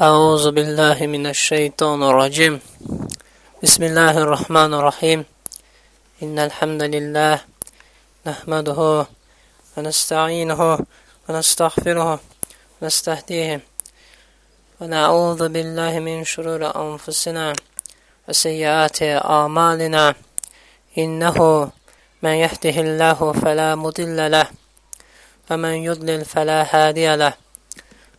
أعوذ بالله من الشيطان الرجيم. بسم الله الرحمن الرحيم. إن الحمد لله نحمده ونستعينه ونستغفره ونستهديه ونعوذ بالله من شرور أنفسنا وسيئات أعمالنا. إنه من يهده الله فلا مضل له ومن يضلل فلا هادي له.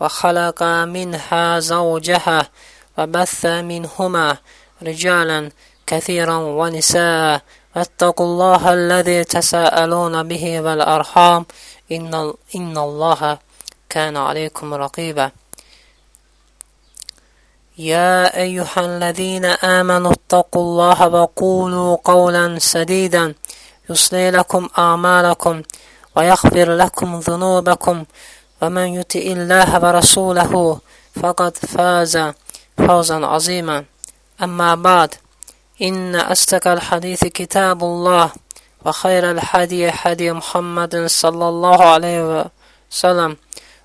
وخلق منها زوجها وبث منهما رجالا كثيرا ونساء. واتقوا الله الذي تساءلون به والأرحام. إن, إن الله كان عليكم رقيبا. يا أيها الذين آمنوا اتقوا الله وقولوا قولا سديدا. يصلي لكم أعمالكم ويغفر لكم ذنوبكم. ومن يطع الله ورسوله فقد فاز فوزا عظيما أما بعد إن أصدق الحديث كتاب الله وخير الحدي حدي محمد صلى الله عليه وسلم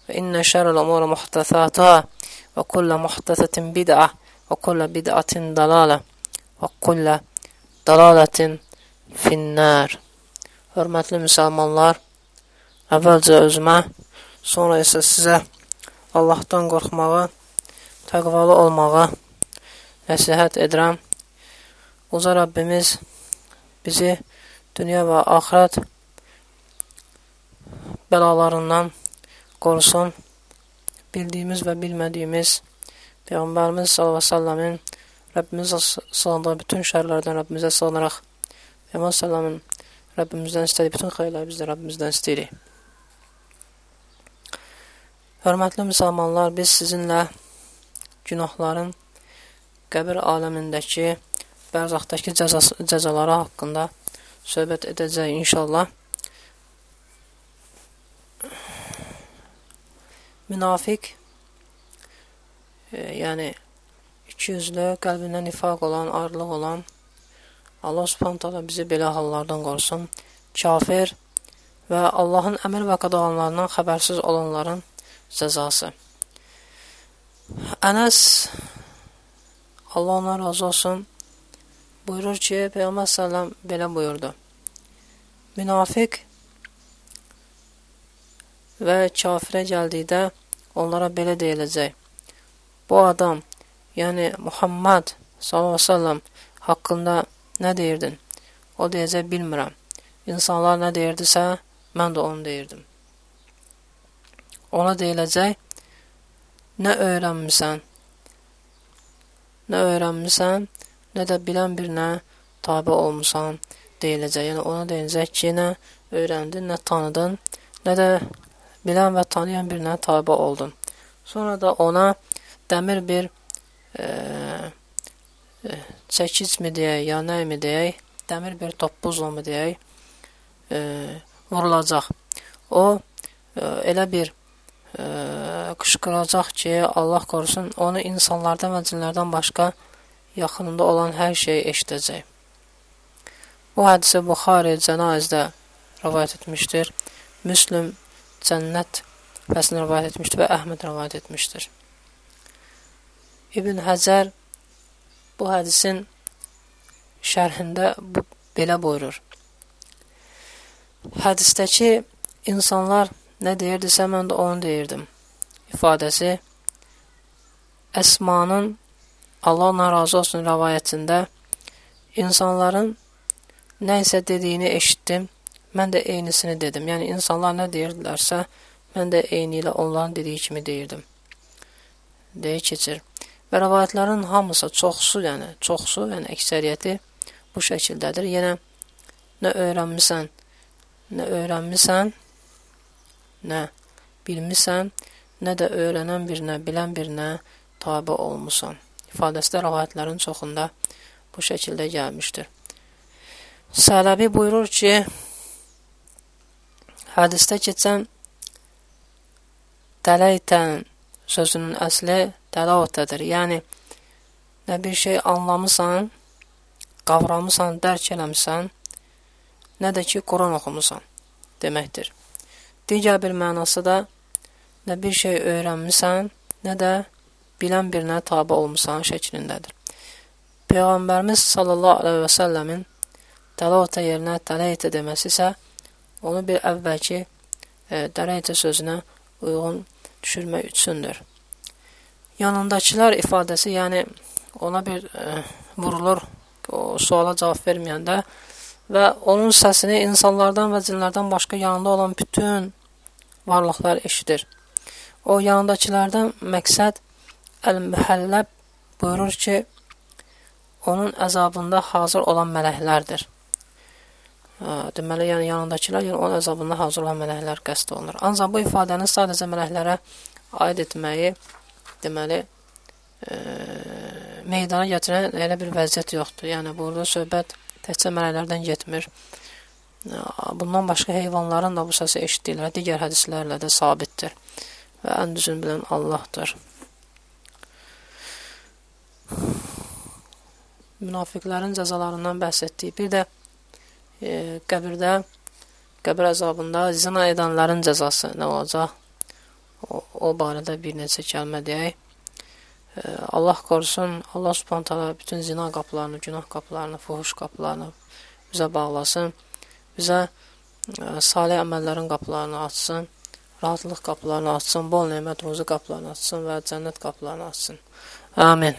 وإن شر الأمور محدثاتها وكل محدثة بدعة وكل بدعة ضلالة وكل ضلالة finnər. Hörmətli müsəlmanlar, əvvəlcə özümə, sonra isə sizə Allahdan qorxmağı, təqvalı olmağı nəsihət edirəm. Uca Rəbbimiz bizi dünya və axirət bəlalarından qorusun. Bildiyimiz və bilmədiyimiz Peyğəmbərimiz s.ə.v-in Rəbbimizə sığındığı bütün şərlərdən Rəbbimizə sığınaraq Peyğəmbər sallamın Rəbbimizdən istədiyi bütün xeyirləri biz də Rəbbimizdən istəyirik. Hörmətli müsəlmanlar, biz sizinlə günahların qəbir aləmindəki bərzaqdakı cəzaları haqqında söhbət edəcəyik inşallah. Münafiq e, yəni iki yüzlü, qəlbində nifaq olan, arlıq olan Allah subhanətələ bizi belə hallardan qorusun. Kafir və Allahın əmr və qadağanlarından xəbərsiz olanların cəzası. Ənəs Allah ona razı olsun buyurur ki, Peyğəmbər sələm belə buyurdu. Münafiq və kafirə gəldikdə onlara belə deyiləcək. Bu adam, yəni Muhammed s.ə.v haqqında nə deyirdin? O deyəcək, bilmirəm. İnsanlar nə deyirdisə, mən də onu deyirdim. Ona deyiləcək, nə öyrənmisən? Nə öyrənmisən, nə də bilən birinə tabi olmusan deyiləcək. Yəni, ona deyiləcək ki, nə öyrəndin, nə tanıdın, nə də bilən və tanıyan birinə tabi oldun. Sonra da ona dəmir bir e, çəkic mi deyək, ya nə mi deyək, dəmir bir toppuzla mı deyək, e, vurulacaq. O, e, elə bir e, qışqıracaq ki, Allah qorusun, onu insanlardan və cinlərdən başqa yaxınında olan hər şeyi eşidəcək. Bu hədisi Buxari cənaizdə rəvayət etmişdir. Müslüm cənnət fəslini rəvayət etmişdir və Əhməd rəvayət etmişdir. İbn Həcər bu hədisin şərhində bu, belə buyurur. Hədisdəki insanlar nə deyirdisə, mən də onu deyirdim. İfadəsi Əsmanın Allah narazı olsun rəvayətində insanların nə isə dediyini eşitdim, mən də eynisini dedim. Yəni, insanlar nə deyirdilərsə, mən də eyni ilə onların dediyi kimi deyirdim. Deyə keçir. Və rəvayətlərin hamısı, çoxsu, yəni çoxsu, yəni əksəriyyəti bu şəkildədir. Yenə nə öyrənmisən, nə öyrənmisən, nə bilmisən, nə də öyrənən birinə, bilən birinə tabi olmusan. ifadəsi də rəvayətlərin çoxunda bu şəkildə gəlmişdir. Sələbi buyurur ki, hədisdə keçən dələytən sözünün əsli dəlavətədir. Yəni, nə bir şey anlamısan, qavramısan, dərk eləmisən, nə də ki, Quran oxumusan deməkdir. Digər bir mənası da nə bir şey öyrənmisən, nə də bilən birinə tabi olmusan şəklindədir. Peyğəmbərimiz sallallahu əleyhi və səlləmin dəlavətə yerinə dələyətə deməsi isə onu bir əvvəlki e, dələyətə sözünə uyğun düşürmək üçündür. Yanındakılar ifadəsi, yəni ona bir e, vurulur o suala cavab verməyəndə və onun səsini insanlardan və cinlərdən başqa yanında olan bütün varlıqlar eşidir. O yanındakilərdən məqsəd Əl-Mühəlləb buyurur ki, onun əzabında hazır olan mələklərdir. Deməli, yəni yanındakılar, yəni onun əzabında hazır olan mələklər qəsd olunur. Ancaq bu ifadəni sadəcə mələklərə aid etməyi, deməli, e, meydana gətirən elə bir vəziyyət yoxdur. Yəni, burada söhbət təkcə mələklərdən getmir. Bundan başqa heyvanların da bu səsi eşitdikləri digər hədislərlə də sabitdir və ən düzün bilən Allahdır. Münafiqlərin cəzalarından bəhs etdiyi bir də e, qəbirdə, qəbir əzabında zina edənlərin cəzası nə olacaq? O, o barədə bir neçə kəlmə deyək. E, Allah qorusun, Allah subhantala bütün zina qapılarını, günah qapılarını, fuhuş qapılarını bizə bağlasın. Bizə e, salih əməllərin qapılarını açsın rahatlıq qapılarını açsın, bol nemət ruzu qapılarını açsın və cənnət qapılarını açsın. Amin.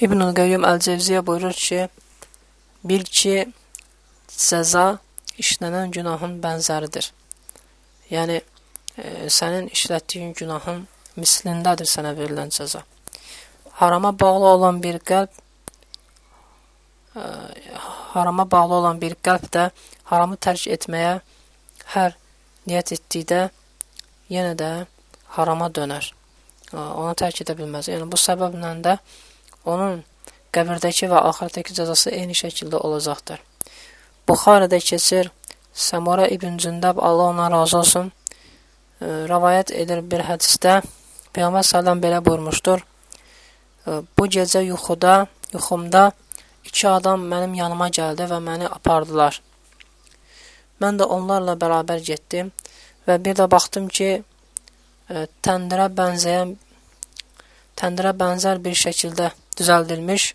İbn-i Qeyyum Əl-Cevziyə buyurur ki, bil ki, cəza işlənən günahın bənzəridir. Yəni, e, sənin işlətdiyin günahın mislindədir sənə verilən cəza. Harama bağlı olan bir qəlb ə, harama bağlı olan bir qəlb də haramı tərk etməyə hər niyyət etdikdə yenə də harama dönər. Onu tərk edə bilməz. Yəni bu səbəblə də onun qəbirdəki və axirətdəki cəzası eyni şəkildə olacaqdır. Buxarədə keçir Səmura ibn Cündəb Allah ona razı olsun. E, rəvayət edir bir hədisdə Peyğəmbər sallam belə buyurmuşdur. Bu gecə yuxuda, yuxumda iki adam mənim yanıma gəldi və məni apardılar. Mən də onlarla bərabər getdim və bir də baxdım ki, ə, təndirə bənzəyən təndirə bənzər bir şəkildə düzəldilmiş,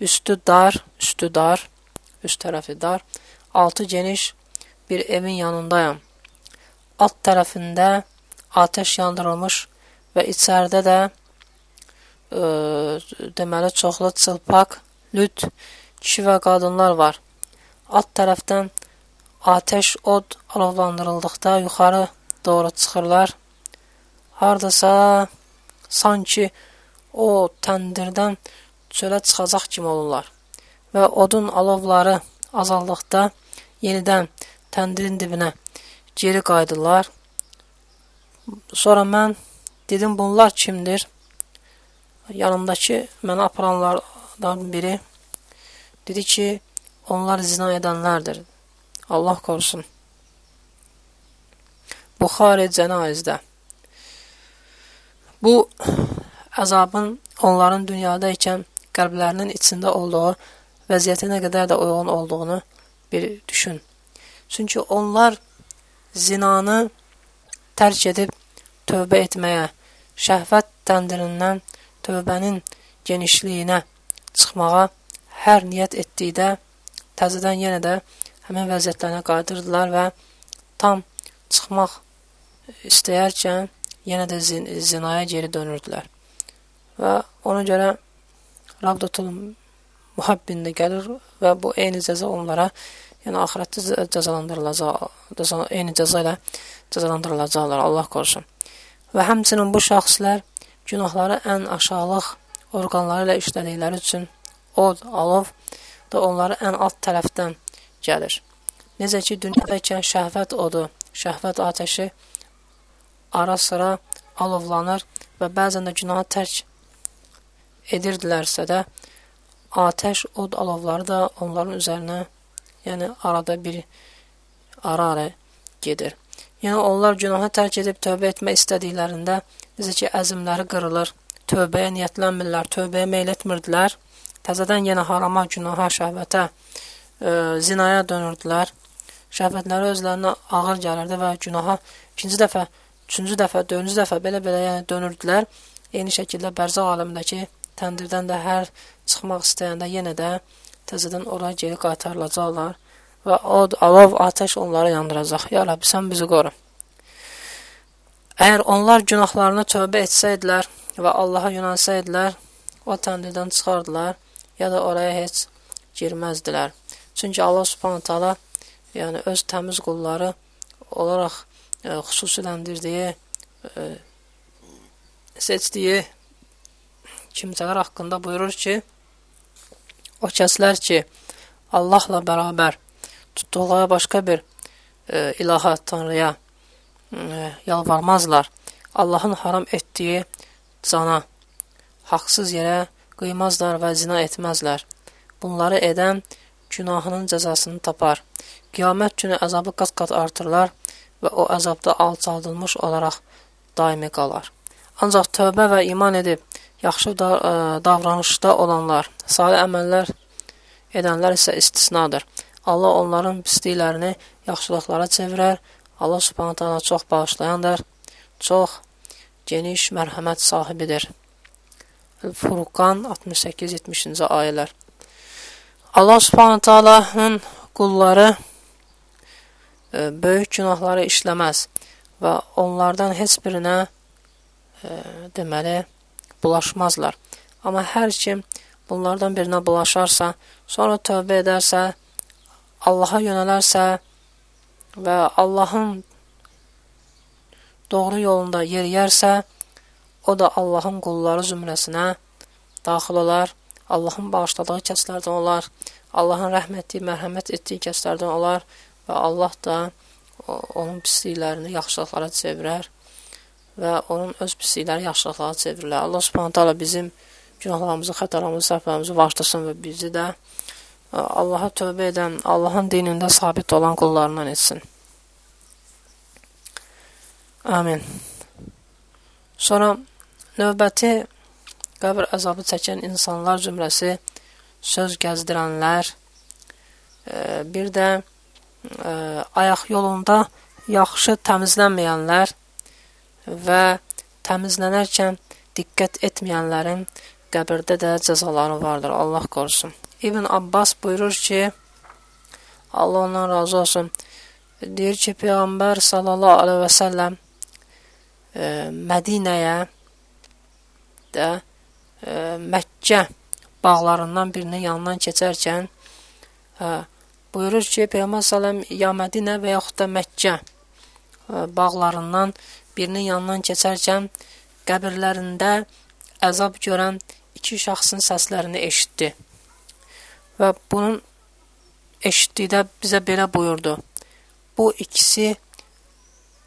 üstü dar, üstü dar, üst tərəfi dar, altı geniş bir evin yanındayam. Alt tərəfində atəş yandırılmış və içəridə də ə, deməli çoxlu çılpaq, lüt, kişi və qadınlar var. Alt tərəfdən Atəş od alovlandırıldıqda yuxarı doğru çıxırlar. Hardasa sanki o təndirdən çölə çıxacaq kimi olurlar. Və odun alovları azaldıqda yenidən təndirin dibinə geri qayıdırlar. Sonra mən dedim bunlar kimdir? Yanımdakı məni aparanlardan biri dedi ki, onlar zina edənlərdir. Allah qorusun. Buxari cənaizdə. Bu əzabın onların dünyada ikən qəlblərinin içində olduğu vəziyyətə nə qədər də uyğun olduğunu bir düşün. Çünki onlar zinanı tərk edib tövbə etməyə, şəhvət təndirindən tövbənin genişliyinə çıxmağa hər niyyət etdikdə təzədən yenə də həmin vəziyyətlərinə qayıdırdılar və tam çıxmaq istəyərkən yenə də zin zinaya geri dönürdülər. Və ona görə Rabdatul Muhabbində gəlir və bu eyni cəza onlara, yəni axirətdə cəzalandırılacaq, eyni cəza ilə cəzalandırılacaqlar, Allah qorusun. Və həmçinin bu şəxslər günahları ən aşağılıq orqanları ilə işlədikləri üçün od, alov da onları ən alt tərəfdən gəlir. Necə ki, dünyadakən şəhvət odu, şəhvət atəşi ara sıra alovlanır və bəzən də günahı tərk edirdilərsə də, atəş, od alovları da onların üzərinə, yəni arada bir ara-ara gedir. Yəni onlar günahı tərk edib tövbə etmək istədiklərində necə ki əzmləri qırılır, tövbəyə niyyətlənmirlər, tövbəyə meyl etmirdilər. Təzədən yenə harama, günaha, şəhvətə, e, zinaya dönürdülər. Şəhvətləri özlərinə ağır gəlirdi və günaha ikinci dəfə, üçüncü dəfə, dördüncü dəfə belə-belə yəni dönürdülər. Eyni şəkildə bərzaq aləmindəki təndirdən də hər çıxmaq istəyəndə yenə də təzədən ora geri qaytarılacaqlar və od, alov, atəş onları yandıracaq. Ya Rəbbi, sən bizi qoru. Əgər onlar günahlarını tövbə etsəydilər və Allaha yönəlsəydilər, o təndirdən çıxardılar, ya da oraya heç girməzdilər. Çünki Allah Subhanahu taala yəni öz təmiz qulları olaraq e, xüsusiləndirdiyi, e, seçdiyi kimsələr haqqında buyurur ki, o kəslər ki, Allahla bərabər tutduqları başqa bir e, ilaha, tanrıya e, yalvarmazlar. Allahın haram etdiyi cana haqsız yerə qıymazlar və zina etməzlər. Bunları edən günahının cəzasını tapar. Qiyamət günü əzabı qat-qat artırlar və o əzabda alçaldılmış olaraq daimi qalar. Ancaq tövbə və iman edib yaxşı da, ə, e, davranışda olanlar, salih əməllər edənlər isə istisnadır. Allah onların pisliklərini yaxşılıqlara çevirər. Allah subhanahu taala çox bağışlayandır, çox geniş mərhəmət sahibidir. Furqan 68-70-ci ayələr. Allah subhanahu taala'nın qulları e, böyük günahları işləməz və onlardan heç birinə e, deməli bulaşmazlar. Amma hər kim bunlardan birinə bulaşarsa, sonra tövbə edərsə, Allaha yönələrsə və Allahın doğru yolunda yeriyərsə, o da Allahın qulları zümrəsinə daxil olar, Allahın bağışladığı kəslərdən olar, Allahın rəhm etdiyi, mərhəmət etdiyi kəslərdən olar və Allah da onun pisliklərini yaxşılıqlara çevirər və onun öz pislikləri yaxşılıqlara çevirilər. Allah subhanət hala bizim günahlarımızı, xətalarımızı, səhvlərimizi bağışlasın və bizi də Allaha tövbə edən, Allahın dinində sabit olan qullarından etsin. Amin. Sonra növbəti qəbr əzabı çəkən insanlar cümləsi söz gəzdirənlər, e, bir də e, ayaq yolunda yaxşı təmizlənməyənlər və təmizlənərkən diqqət etməyənlərin qəbirdə də cəzaları vardır. Allah qorusun. İbn Abbas buyurur ki, Allah ondan razı olsun, deyir ki, Peyğəmbər sallallahu aleyhi və səlləm Mədinəyə də e, Məkkə bağlarından birinin yanından keçərkən e, buyurur ki, Peyğəmbər sallam ya Mədinə və yaxud da Məkkə e, bağlarından birinin yanından keçərkən qəbirlərində əzab görən iki şəxsin səslərini eşitdi. Və bunun eşitdikdə bizə belə buyurdu. Bu ikisi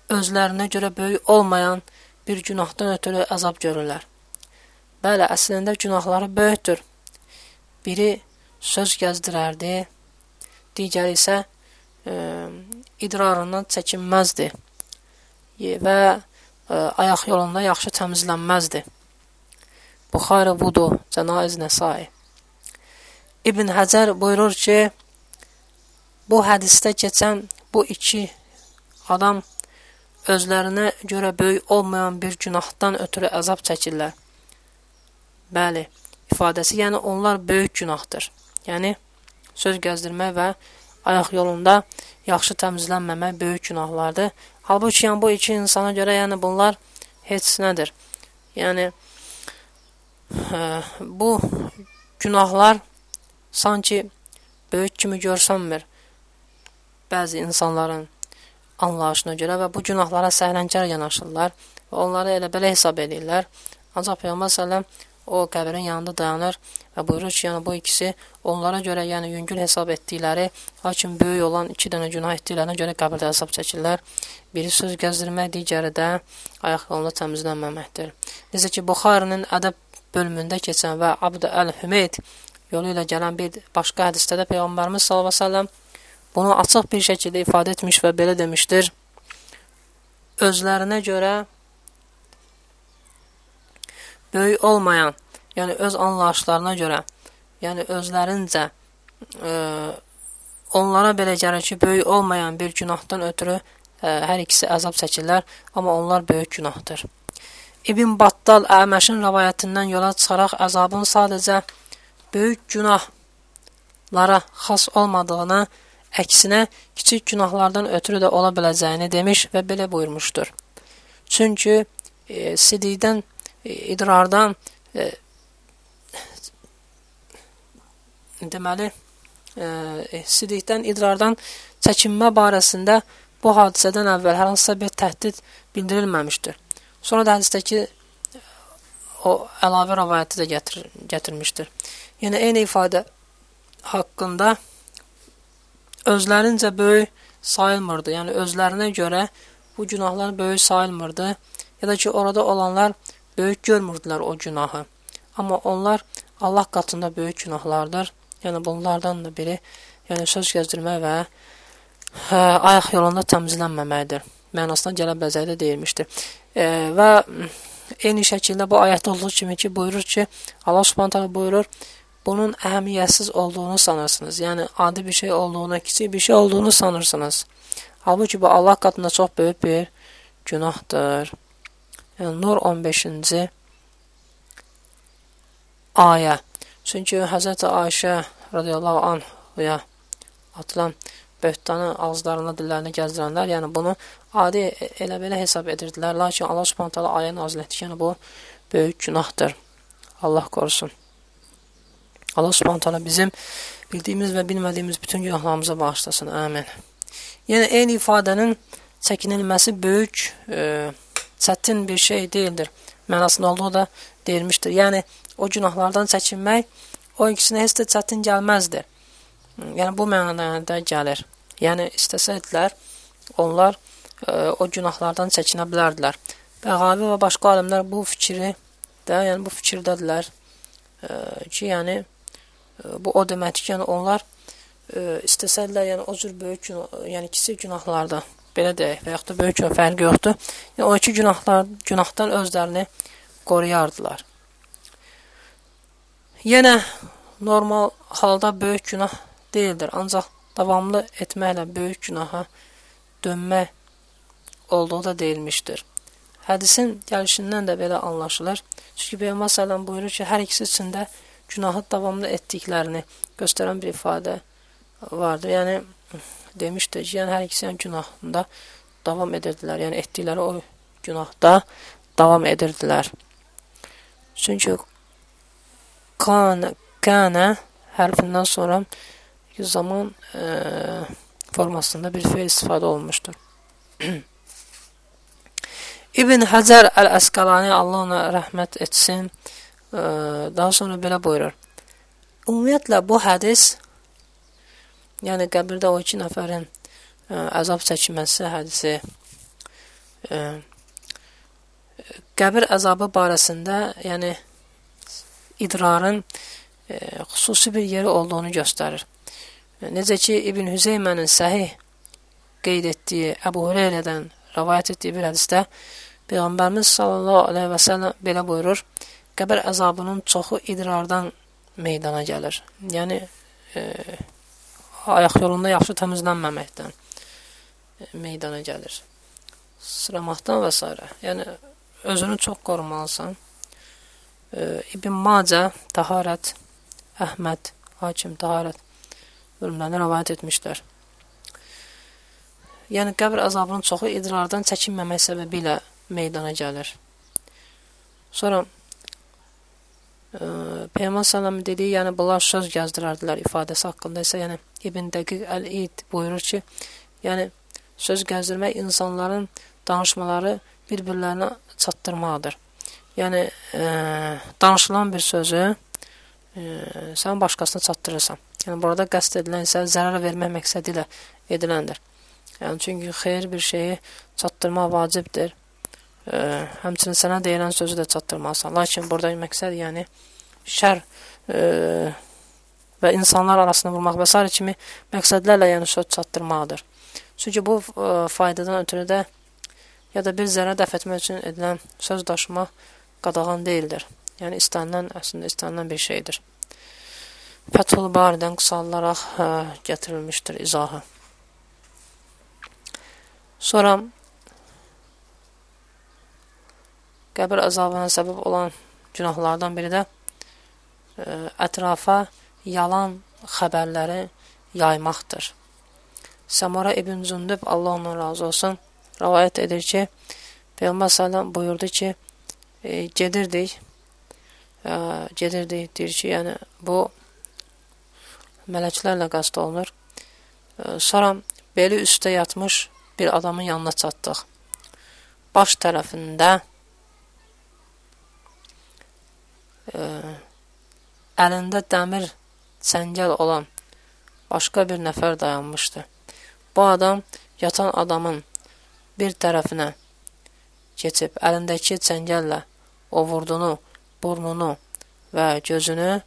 özlərinə görə böyük olmayan bir günahdan ötürü əzab görürlər. Bəli, əslində günahları böyükdür. Biri söz gəzdirərdi, digəri isə e, idrarından çəkinməzdi və e, ayaq yolunda yaxşı təmizlənməzdi. Buxarı Vudu, Cənaiz Nəsai İbn Həcər buyurur ki, bu hədisdə keçən bu iki adam özlərinə görə böyük olmayan bir günahdan ötürü əzab çəkirlər. Bəli, ifadəsi, yəni onlar böyük günahdır. Yəni, söz gəzdirmək və ayaq yolunda yaxşı təmizlənməmək böyük günahlardır. Halbuki, yəni, bu iki insana görə, yəni, bunlar heç nədir. Yəni, hə, bu günahlar sanki böyük kimi görsənmir bəzi insanların anlayışına görə və bu günahlara səhlənkar yanaşırlar və onları elə belə hesab edirlər. Ancaq Peyğəmbər səlləm o qəbrin yanında dayanır və buyurur ki, yəni bu ikisi onlara görə, yəni yüngül hesab etdikləri, lakin böyük olan iki dənə günah etdiklərinə görə qəbirdə hesab çəkirlər. Biri söz gəzdirmək, digəri də ayaq yolunda təmizlənməməkdir. Necə ki, Buxarinin ədəb bölümündə keçən və Abd əl-Hümeyd yolu ilə gələn bir başqa hədisdə də Peyğəmbərimiz sallallahu əleyhi və səlləm bunu açıq bir şəkildə ifadə etmiş və belə demişdir: Özlərinə görə böyük olmayan, yəni öz anlayışlarına görə, yəni özlərincə e, onlara belə gəlir ki, böyük olmayan bir günahdan ötürü ə, e, hər ikisi əzab çəkirlər, amma onlar böyük günahdır. İbn Battal Əməşin rəvayətindən yola çıxaraq əzabın sadəcə böyük günahlara xas olmadığını, əksinə kiçik günahlardan ötürü də ola biləcəyini demiş və belə buyurmuşdur. Çünki e, sidikdən, e, idrardan e, deməli, e, sidikdən, idrardan çəkinmə barəsində bu hadisədən əvvəl hər hansısa bir təhdid bildirilməmişdir. Sonra da hədisdəki o əlavə rəvayəti də gətir, gətirmişdir. Yəni eyni ifadə haqqında özlərincə böyük sayılmırdı. Yəni özlərinə görə bu günahlar böyük sayılmırdı. Ya da ki, orada olanlar böyük görmürdülər o günahı. Amma onlar Allah qatında böyük günahlardır. Yəni bunlardan da biri yəni söz gəzdirmək və hə, ayaq yolunda təmizlənməməkdir. Mənasına gələ bəzəkdə deyilmişdir. E, və eyni şəkildə bu ayətdə olduğu kimi ki, buyurur ki, Allah Subhanahu buyurur, bunun əhəmiyyətsiz olduğunu sanırsınız. Yəni adi bir şey olduğunu, kiçik bir şey olduğunu sanırsınız. Halbuki bu Allah qatında çox böyük bir günahdır. Yəni Nur 15-ci ayə. Çünki Həzrət Ayşə radiyallahu anhya atılan böhtanı ağızlarına, dillərinə gəzdirənlər, yəni bunu adi elə belə hesab edirdilər. Lakin Allah Subhanahu taala ayə nazil etdi. Yəni bu böyük günahdır. Allah qorusun. Allah Subhanahu taala bizim bildiyimiz və bilmədiyimiz bütün günahlarımıza bağışlasın. Amin. Yəni eyni ifadənin çəkinilməsi böyük, e, çətin bir şey deyildir. Mənasında olduğu da deyilmişdir. Yəni o günahlardan çəkinmək o ikisinə heç də çətin gəlməzdir. Yəni bu mənada gəlir. Yəni istəsəydilər onlar e, o günahlardan çəkinə bilərdilər. Bəğavi və başqa alimlər bu fikri də, yəni bu fikirdədirlər e, ki, yəni bu o deməkdir ki, yəni onlar ə, istəsəydilər, yəni o cür böyük günah, yəni kiçik günahlarda belə deyək və yaxud da böyük fərqi yoxdur. Yəni o iki günahlar günahdan özlərini qoruyardılar. Yenə normal halda böyük günah deyildir. Ancaq davamlı etməklə böyük günaha dönmək olduğu da deyilmişdir. Hədisin gəlişindən də belə anlaşılır. Çünki Peyğəmbər sallallahu buyurur ki, hər ikisi içində günahı davamlı etdiklərini göstərən bir ifadə vardır. Yəni demişdir ki, yəni hər ikisi yəni, günahında davam edirdilər. Yəni etdikləri o günahda davam edirdilər. Çünki kan, kana hərfindən sonra zaman e, formasında bir feil istifadə olunmuşdur. İbn Həcər Əl-Əsqalani Allah ona rəhmət etsin, daha sonra belə buyurur. Ümumiyyətlə bu hədis yəni qəbirdə o iki nəfərin ə, e, əzab çəkməsi hədisi ə, e, qəbir əzabı barəsində yəni idrarın ə, xüsusi bir yeri olduğunu göstərir. Necə ki, İbn Hüzeymənin səhih qeyd etdiyi Əbu Hüreyrədən rəvayət etdiyi bir hədisdə Peyğəmbərimiz sallallahu aleyhi və səlləm belə buyurur, qəbər əzabının çoxu idrardan meydana gəlir. Yəni, e, ayaq yolunda yaxşı təmizlənməməkdən e, meydana gəlir. Sıramaqdan və s. Yəni, özünü çox qorumalısan. E, İbn Macə, Taharət, Əhməd, Hakim, Taharət bölümlərində rəvayət etmişlər. Yəni qəbr əzabının çoxu idrardan çəkinməmək səbəbi ilə meydana gəlir. Sonra Peyğəmbər sallallahu dediyi, yəni bunlar söz gəzdirərdilər ifadəsi haqqında isə, yəni İbn Dəqiq Əl-İd buyurur ki, yəni söz gəzdirmək insanların danışmaları bir-birlərinə çatdırmaqdır. Yəni e, danışılan bir sözü e, sən başqasına çatdırırsan. Yəni burada qəsd edilən isə zərər vermək məqsədi ilə ediləndir. Yəni çünki xeyir bir şeyi çatdırmaq vacibdir. Ə, həmçinin sənə deyilən sözü də çatdırmalısan. Lakin burada məqsəd yəni şər ə, və insanlar arasında vurmaq və s. kimi məqsədlərlə yəni söz çatdırmaqdır. Çünki bu ə, faydadan ötürü də ya da bir zərər dəf etmək üçün edilən söz daşımaq qadağan deyildir. Yəni istənilən əslində istənilən bir şeydir. Fəthul Baridən qısallaraq hə, gətirilmişdir izahı. Sonra qəbir əzabına səbəb olan günahlardan biri də e, ətrafa yalan xəbərləri yaymaqdır. Səmara ibn Zündüb, Allah ondan razı olsun, rəvayət edir ki, Peyğəmbər sallam buyurdu ki, e, gedirdik, e, gedirdik, deyir ki, yəni bu mələklərlə qəsd olunur. Sonra beli üstə yatmış bir adamın yanına çatdıq. Baş tərəfində ə, əlində dəmir çəngəl olan başqa bir nəfər dayanmışdı. Bu adam yatan adamın bir tərəfinə keçib əlindəki çəngəllə o vurdunu, burnunu və gözünü ə,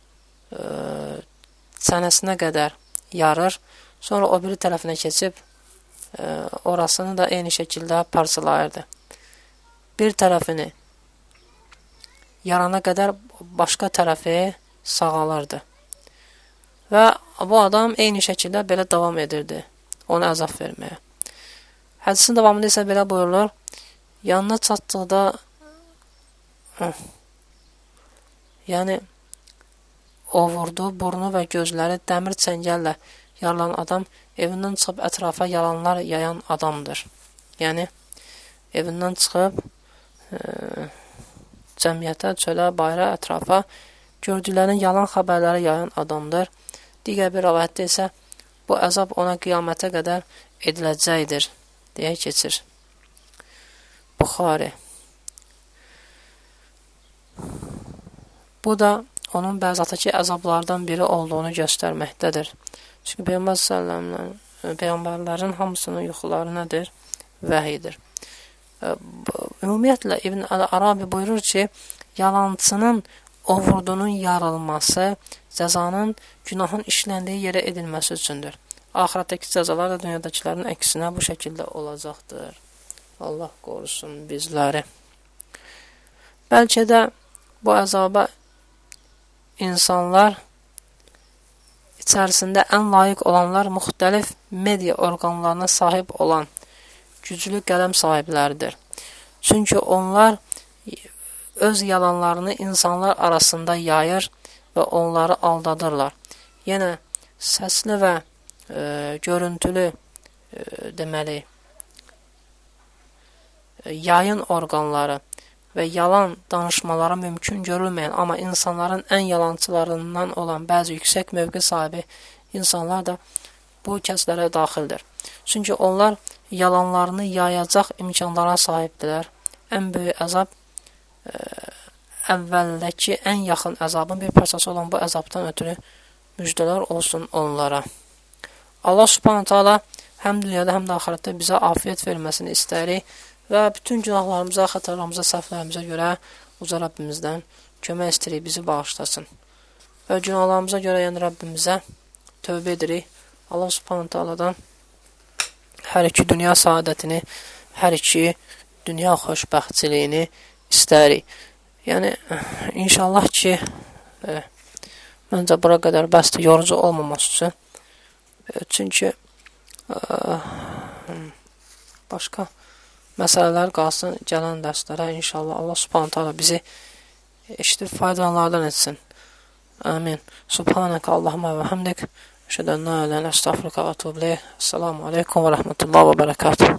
çənəsinə qədər yarır. Sonra o biri tərəfinə keçib e, orasını da eyni şəkildə parçalayırdı. Bir tərəfini yarana qədər başqa tərəfi sağalırdı. Və bu adam eyni şəkildə belə davam edirdi ona əzab verməyə. Hədisin davamında isə belə buyurulur, yanına çatdıqda yəni O vurdu, burnu və gözləri dəmir çəngəllə yaralan adam evindən çıxıb ətrafa yalanlar yayan adamdır. Yəni, evindən çıxıb e, cəmiyyətə, çölə, bayra, ətrafa gördüklərini yalan xəbərləri yayan adamdır. Digər bir rəvayətdə isə bu əzab ona qiyamətə qədər ediləcəkdir, deyə keçir. Buxari Bu da onun bəzatdakı əzablardan biri olduğunu göstərməkdədir. Çünki Peyğəmbər sallallahu e, peyğəmbərlərin hamısının yuxuları nədir? Vəhidir. Ümumiyyətlə İbn Arabi buyurur ki, yalançının o vurdunun yarılması cəzanın günahın işləndiyi yerə edilməsi üçündür. Axirətdəki cəzalar da dünyadakilərin əksinə bu şəkildə olacaqdır. Allah qorusun bizləri. Bəlkə də bu əzaba insanlar içərisində ən layiq olanlar müxtəlif media orqanlarına sahib olan güclü qələm sahibləridir. Çünki onlar öz yalanlarını insanlar arasında yayır və onları aldadırlar. Yenə səsli və e, görüntülü e, deməli e, yayın orqanları və yalan danışmaları mümkün görülməyən, amma insanların ən yalançılarından olan bəzi yüksək mövqe sahibi insanlar da bu kəslərə daxildir. Çünki onlar yalanlarını yayacaq imkanlara sahibdirlər. Ən böyük əzab ə, e, əvvəldəki ən yaxın əzabın bir parçası olan bu əzabdan ötürü müjdələr olsun onlara. Allah subhanət hala həm dünyada, həm də axirətdə bizə afiyyət verməsini istəyirik və bütün günahlarımıza, xətalarımıza, səhvlərimizə görə uca Rəbbimizdən kömək istəyirik, bizi bağışlasın. Və günahlarımıza görə yəni Rəbbimizə tövbə edirik. Allah subhanət aladan hər iki dünya saadətini, hər iki dünya xoşbəxtçiliyini istəyirik. Yəni, inşallah ki, e, məncə bura qədər bəsdir, yorucu olmaması üçün. E, çünki e, başqa məsələlər qalsın gələn dərslərə inşallah Allah Subhanahu taala bizi eşidib faydalanlardan etsin. Amin. Subhanaka Allahumma və hamdik. أشهد أن لا إله إلا الله وأتوب إليه السلام عليكم ورحمة الله وبركاته.